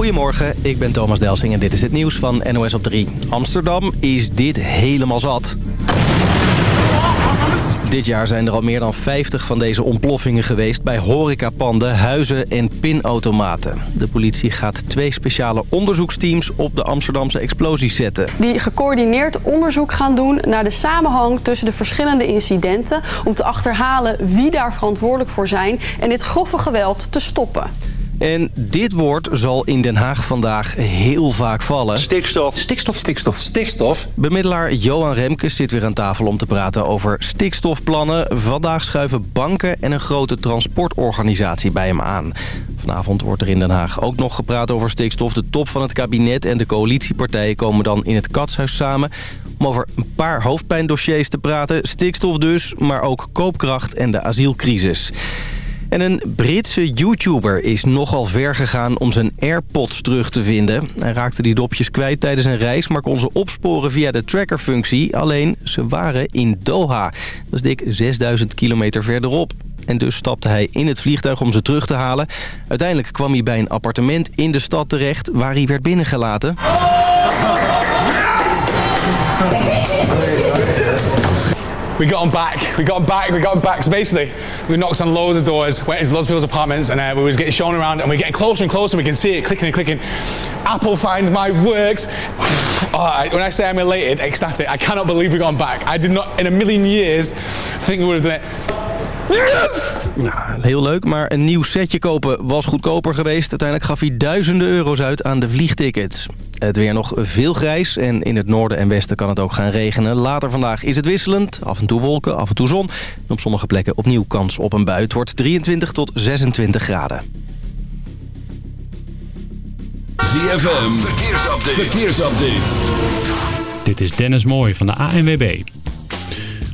Goedemorgen, ik ben Thomas Delsing en dit is het nieuws van NOS op 3. Amsterdam is dit helemaal zat. Dit jaar zijn er al meer dan 50 van deze ontploffingen geweest... bij horecapanden, huizen en pinautomaten. De politie gaat twee speciale onderzoeksteams op de Amsterdamse explosies zetten. Die gecoördineerd onderzoek gaan doen naar de samenhang tussen de verschillende incidenten... om te achterhalen wie daar verantwoordelijk voor zijn en dit grove geweld te stoppen. En dit woord zal in Den Haag vandaag heel vaak vallen. Stikstof. Stikstof, stikstof, stikstof. Bemiddelaar Johan Remkes zit weer aan tafel om te praten over stikstofplannen. Vandaag schuiven banken en een grote transportorganisatie bij hem aan. Vanavond wordt er in Den Haag ook nog gepraat over stikstof. De top van het kabinet en de coalitiepartijen komen dan in het Katshuis samen... om over een paar hoofdpijndossiers te praten. Stikstof dus, maar ook koopkracht en de asielcrisis. En een Britse YouTuber is nogal ver gegaan om zijn AirPods terug te vinden. Hij raakte die dopjes kwijt tijdens een reis, maar kon ze opsporen via de trackerfunctie. Alleen, ze waren in Doha. Dat is dik 6000 kilometer verderop. En dus stapte hij in het vliegtuig om ze terug te halen. Uiteindelijk kwam hij bij een appartement in de stad terecht waar hij werd binnengelaten. we got him back. We got him back. We got him back. So basically, we knocked on loads of doors, went into loads of people's apartments, and uh, we was getting shown around, and we're getting closer and closer. We can see it clicking and clicking. Apple finds my works. Oh, when I say I'm elated, ecstatic, I cannot believe we got him back. I did not, in a million years, think we would have done it. Nou, heel leuk, maar een nieuw setje kopen was goedkoper geweest. Uiteindelijk gaf hij duizenden euro's uit aan de vliegtickets. Het weer nog veel grijs en in het noorden en westen kan het ook gaan regenen. Later vandaag is het wisselend, af en toe wolken, af en toe zon. En op sommige plekken opnieuw kans op een bui. Het wordt 23 tot 26 graden. ZFM, verkeersupdate. verkeersupdate. Dit is Dennis Mooij van de ANWB.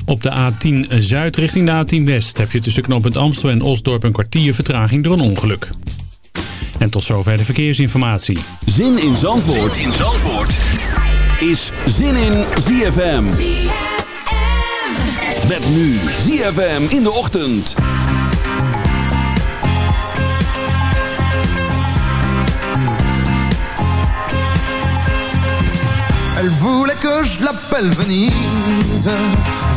Op de A10 Zuid richting de A10 West heb je tussen knooppunt Amstel en Osdorp een kwartier vertraging door een ongeluk. En tot zover de verkeersinformatie. Zin in Zandvoort, zin in Zandvoort. is Zin in ZFM. Met nu ZFM in de ochtend. Elle voulait que je l'appelle Venise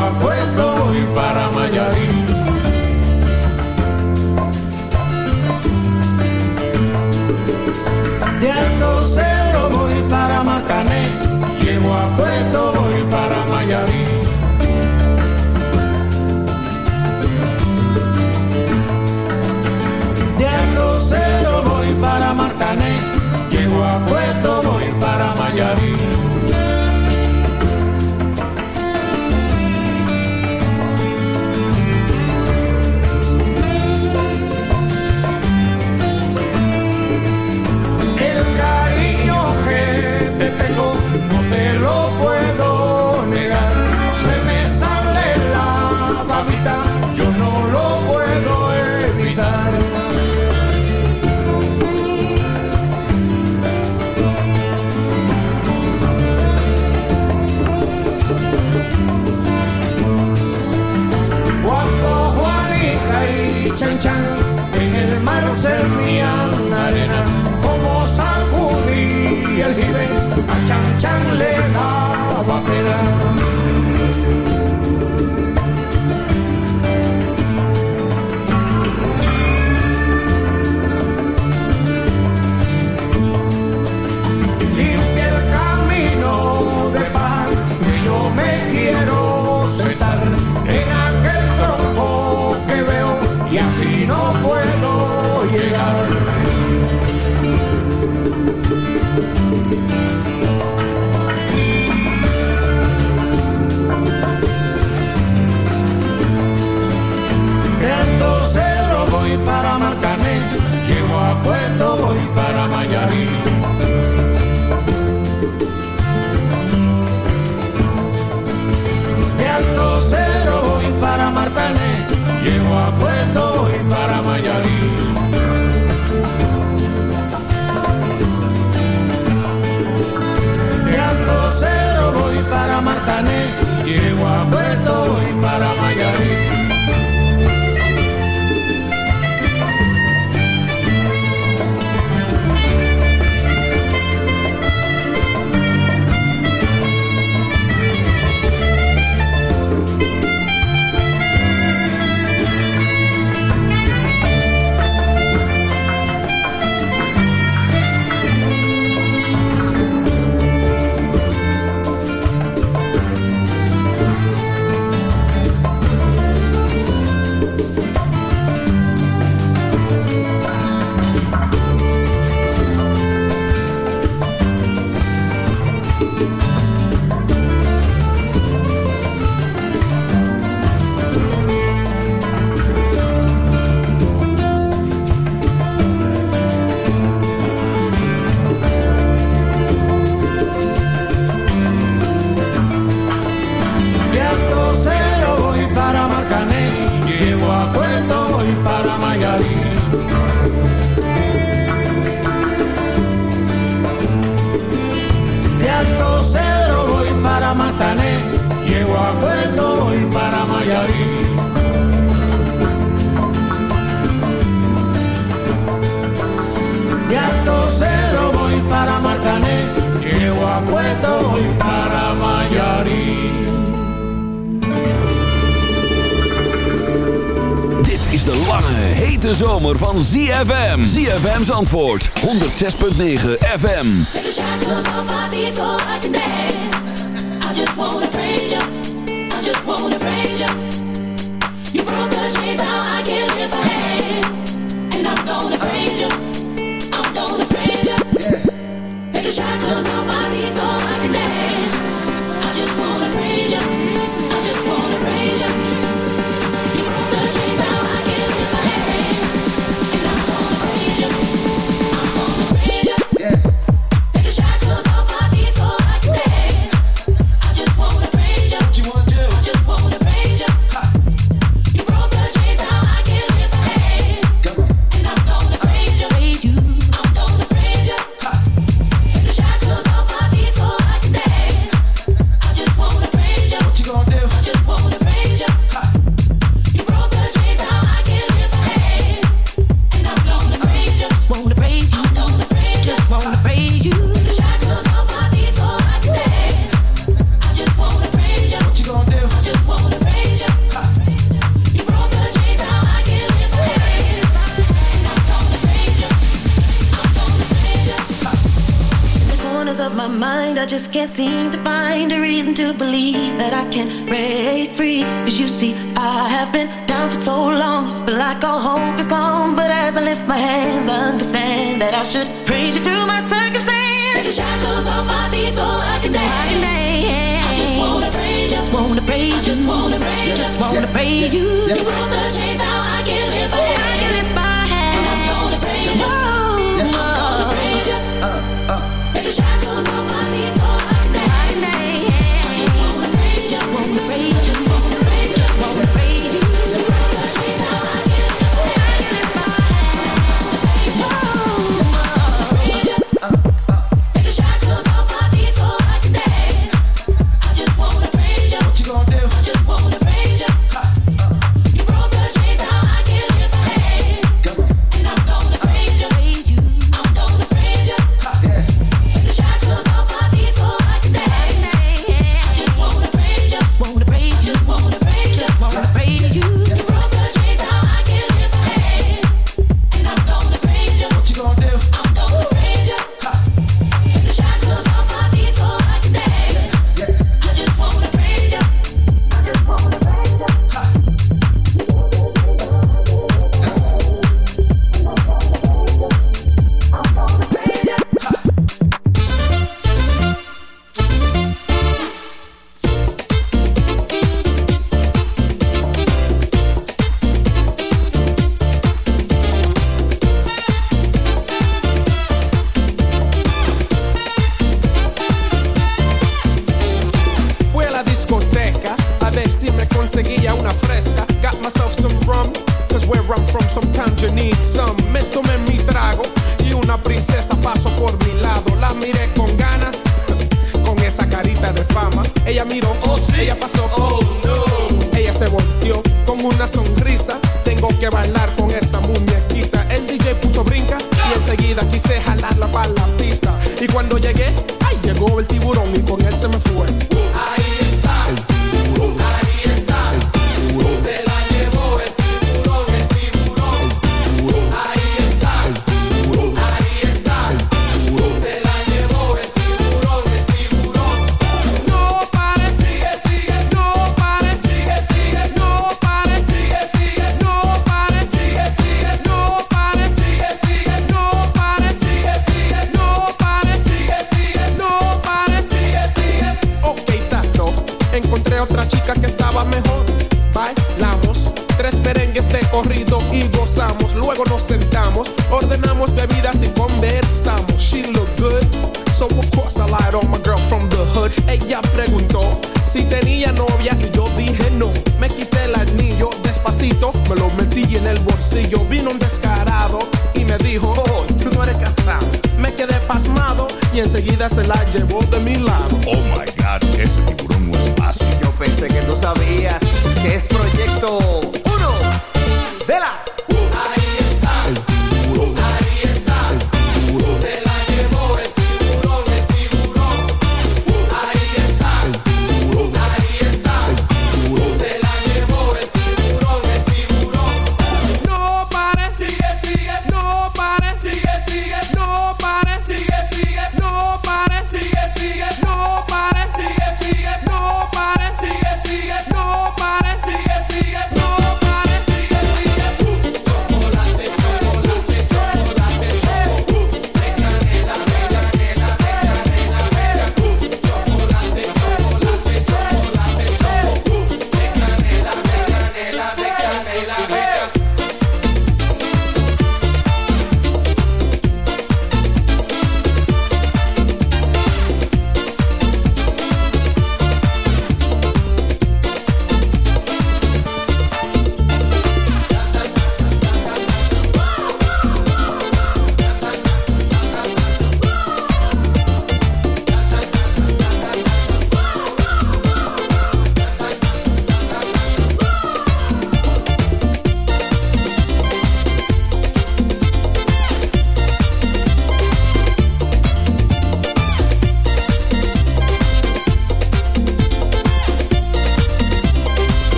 acuerdo. Ramayana. de lange, hete zomer van ZFM. ZFM antwoord, 106.9 FM. I just wanna I'm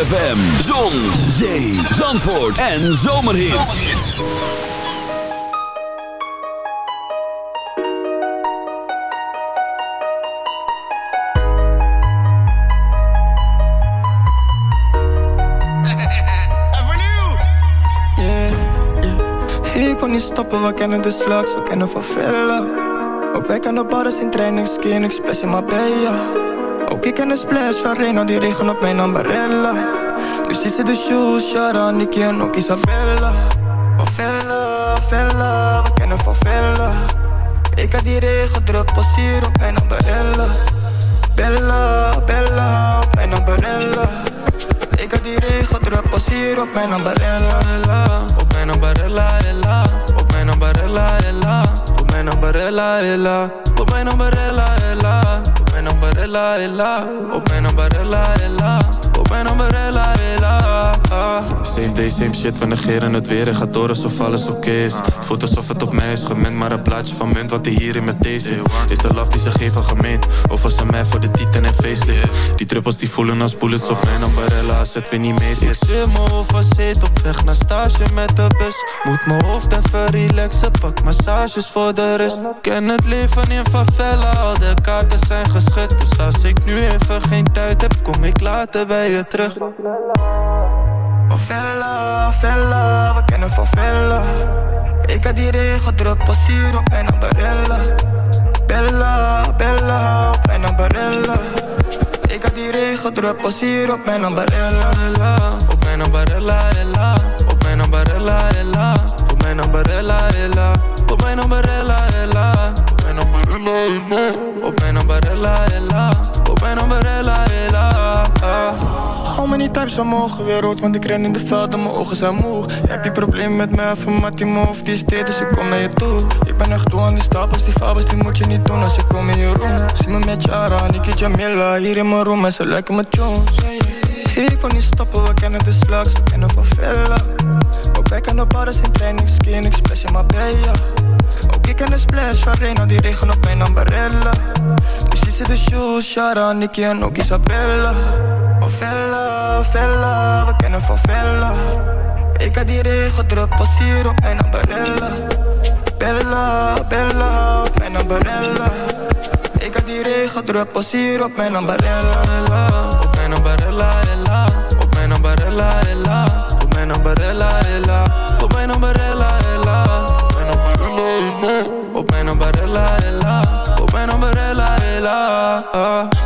ZFM, zon, zee, zandvoort en zomerhits. Ik kon niet stoppen, we kennen de slags, we kennen van villa. Ook wij kennen badders in training, skin, ik splash in Marbella. Ook ik ken de splash van Reno, die regen op mijn ambarella. Ze de shoes, Shara, Nicky en ook Isabella. Villa, villa, we kennen van villa. Ik had die regen druk, pas hier op mijn ambarella. Bella, Bella, op mijn ambarella. Ik had die regen druk, pas hier op mijn ambarella. Op mijn ambarella, ella. Op mijn ambarella, ella. Op mijn ambarella, ella. Op mijn ambarella, ella umbrella, ella. Open umbrella, ella. Mijn ambarella, ella. Same day, same shit, we negeren het weer en gaat door alsof alles oké is. Het voelt alsof het op mij is gemend, maar een plaatje van munt wat hij hier in mijn zit. Is de love die ze geven gemeend, of was ze mij voor de titan en facelift? Die druppels die voelen als bullets op mijn ambarella, als het weer niet mee zit. Ik zit hoofd zit op weg naar stage met de bus. Moet mijn hoofd even relaxen, pak massages voor de rust. Ken het leven in favela, al de kaarten zijn geschud. Als ik nu even geen tijd heb, kom ik later bij je terug. Van Vella, Vella, we kennen van Vella. Ik had die regen druk, pas hier op mijn ambarella. Bella, Bella, op mijn ambarella. Ik had die regen druk, pas hier op mijn ambarella. Op mijn ambarella, ella. Op mijn ambarella, ella. Op mijn ambarella, ella. Op mijn ambarella, ella. Op mijn ambarella, ella. Op mijn ambarella, ella. Hou me niet thuis, weer rood, want ik ren in de veld en mijn ogen zijn moe. Heb je probleem met mij, met die move, die dit, dus ik kom naar je toe. Ik ben echt toe aan die stapels, die fabels, die moet je niet doen als ik kom in je room. Zie me met Jara, Niki Jamila, hier in mijn room en ze lijken me Jones. Ik kon niet stoppen, we kennen de slags, we kennen van Vella. Wij kennen badders in training, skin, ik splash in Marbella. Ook ik ken de splash van Reno, die regen op mijn ambarella. Ziet ze de shoes, Shara, Nicky en ook Isabella. Vella, Vella, we kennen van Vella. Ik had die regen druk, pas hier op mijn ambarella. Bella, Bella, op mijn ambarella. Ik had die regen druk, pas hier op mijn ambarella. Op mijn ambarella, ella. Op mijn ambarella, ella. Mijn ambarella, ella. Op mijn ambarella, ella. Op mijn ambarella, ella. Op mijn ambarella, ella. Op mijn ambarella, ella.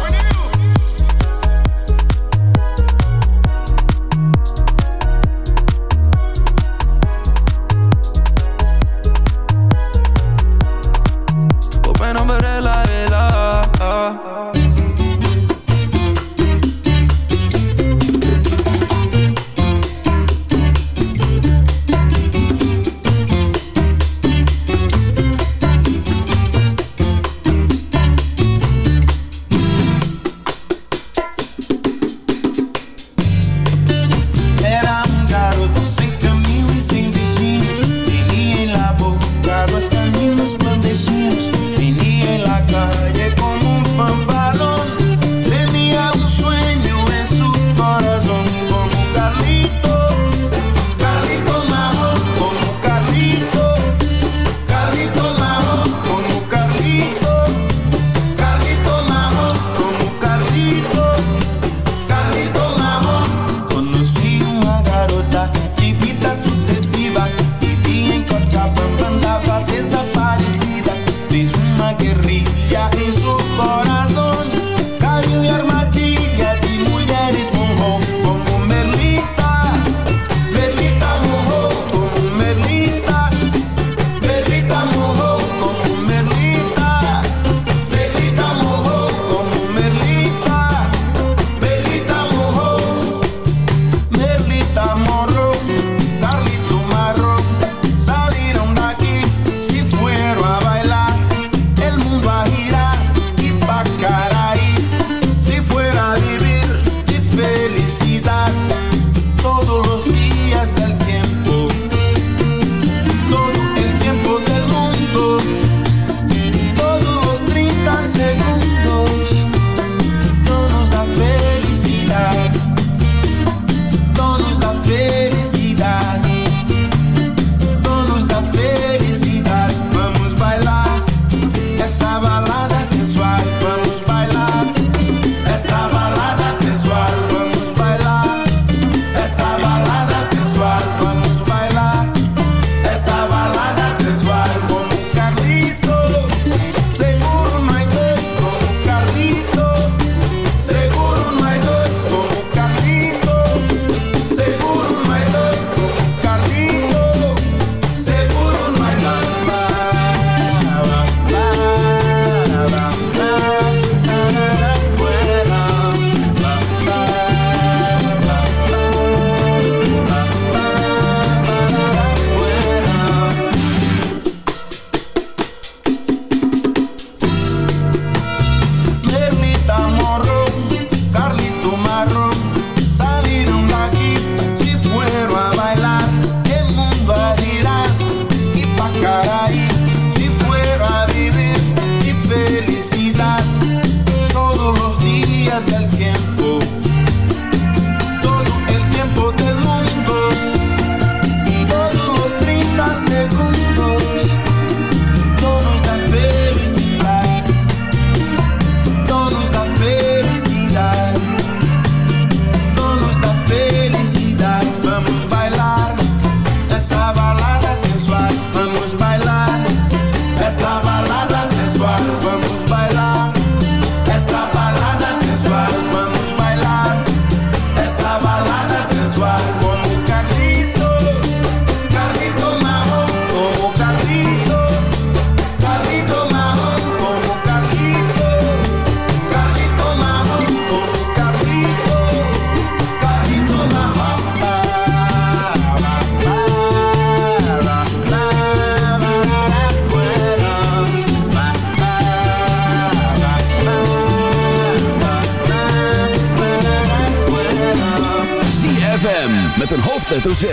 Hoofdletter Z.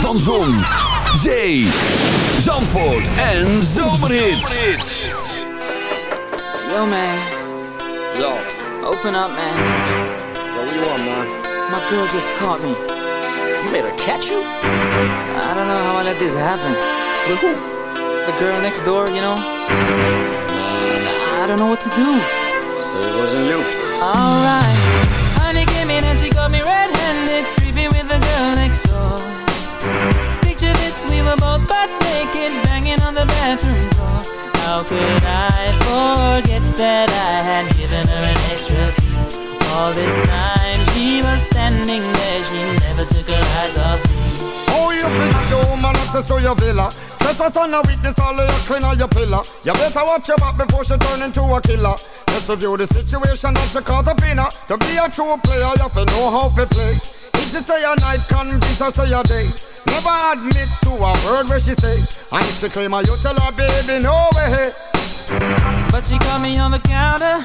Van Zon, Zee, Zandvoort en Zomerhits. Yo, man. Yo, Open up, man. yo, what you want, man? My girl just caught me. You made her catch you? I don't know how I let this happen. With who? The girl next door, you know? I don't know what to do. Say it wasn't you. Alright. Could I forget that I had given her an extra key? All this time she was standing there, she never took her eyes off me. Oh, you think the woman access to your villa? Trespass on a witness, all of your clean on your pillar. You better watch your back before she turn into a killer. Just review the situation that you caught up in. To be a true player, you have to know how to play. If she say a night, convince her say a day. Never admit to a word where she say. And if she claim her, you tell her, oh, baby, no way. But she caught me on the counter.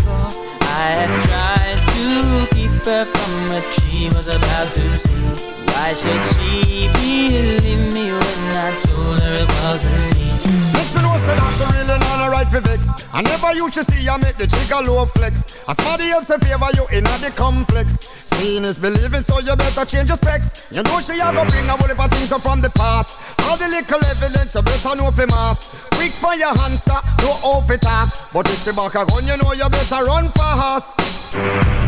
I had tried to keep her from what she was about to see. Why should she believe me when I told her it wasn't me? Make sure know say that she really not a right for vex. I never used to see I make the jigger low flex. As somebody else in favor you in a the complex. Seeing is believing, so you better change your specs. You know she a go bring a whole heap of things from the past. All the little evidence you better know for mass. Quick for your answer, no off it talk. But if she back a gun, you know you better run fast.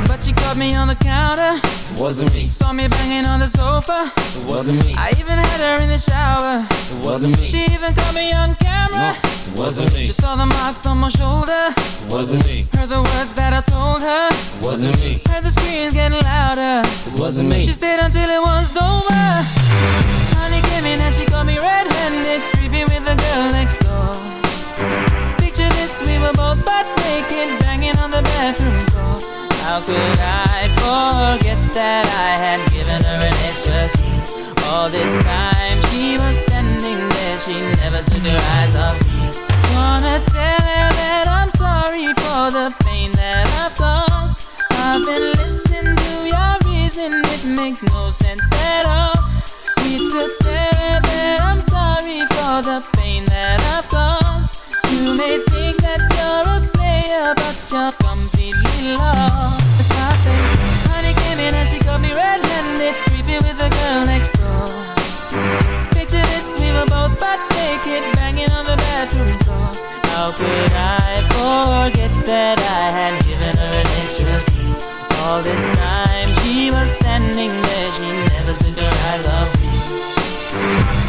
But she caught me on the counter. Wasn't me. Saw me banging on the sofa. Wasn't me. I even had her in the shower. It wasn't me. She even caught me on camera. It wasn't me. She saw the marks on my shoulder. It Wasn't me. Heard the words that I told her. It Wasn't me. Heard the screams getting louder. It wasn't me. She stayed until it was over. In and she got me red-handed, creepy with the girl next door. Picture this, we were both butt naked, banging on the bathroom floor. How could I forget that I had given her an extra key? All this time she was standing there, she never took her eyes off me. Wanna tell her that I'm sorry for the pain that I've caused. I've been listening to your reason, it makes no sense at all. Need to for the pain that I've caused. You may think that you're a player, but you're completely lost. That's why I say, honey came in and she got me red-handed, creepy with the girl next door. Picture this, we were both butt naked, banging on the bathroom floor. How could I forget that I had given her an extra key? All this time she was standing there, she never took her eyes off me.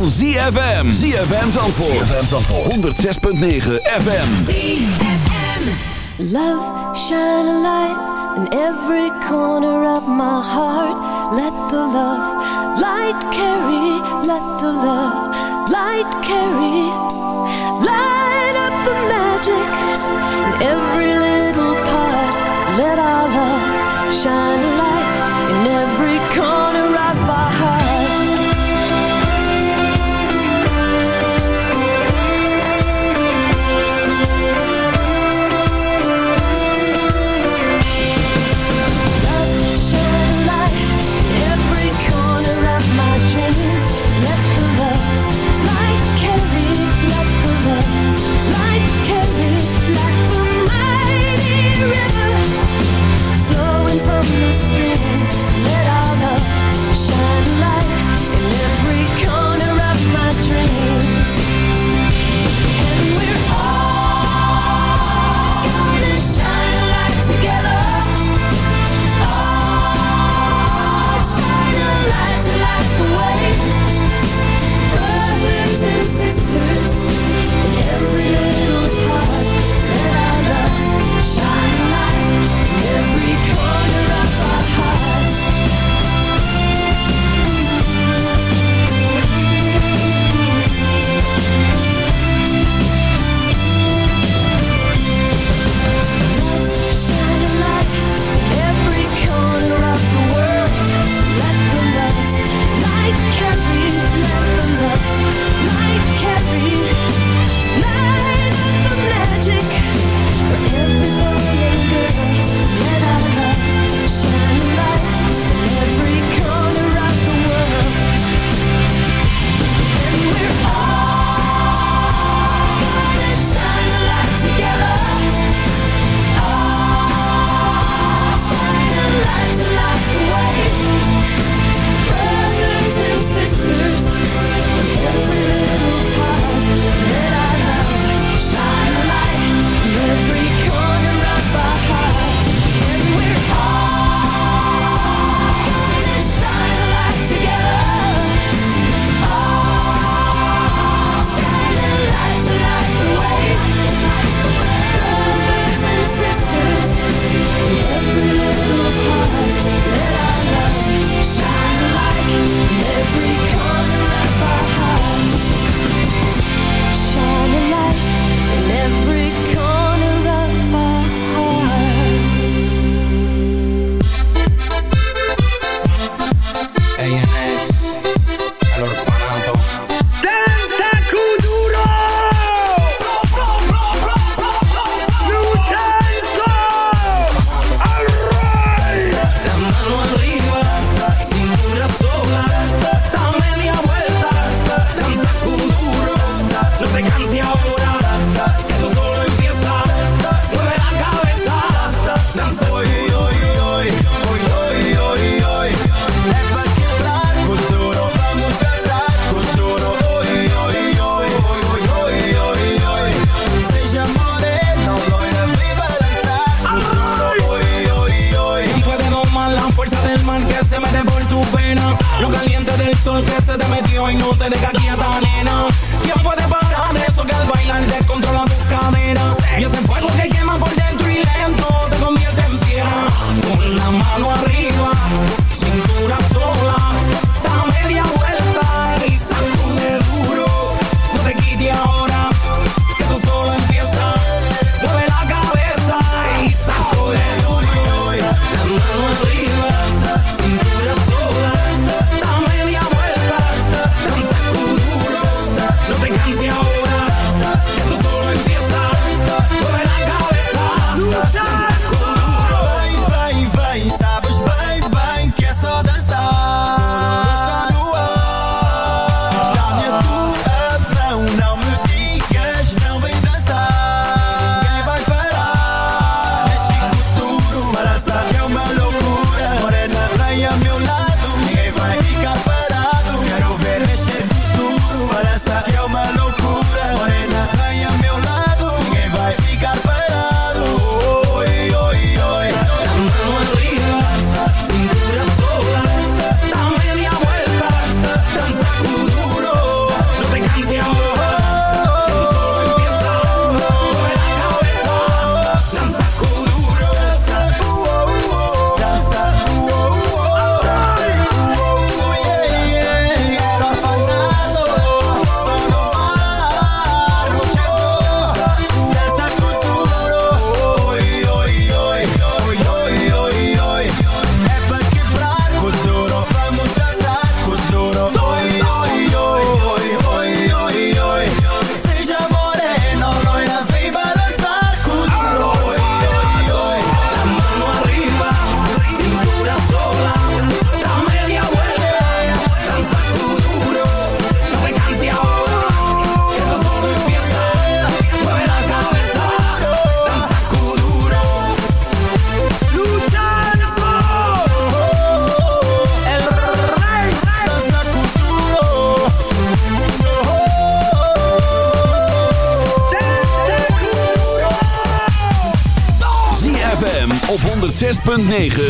van ZFM. ZFM Zandvoort. ZFM Zandvoort. 106.9 FM. ZFM. Love, shine a light in every corner of my heart. Let the love light carry. Let the love light carry. 106.9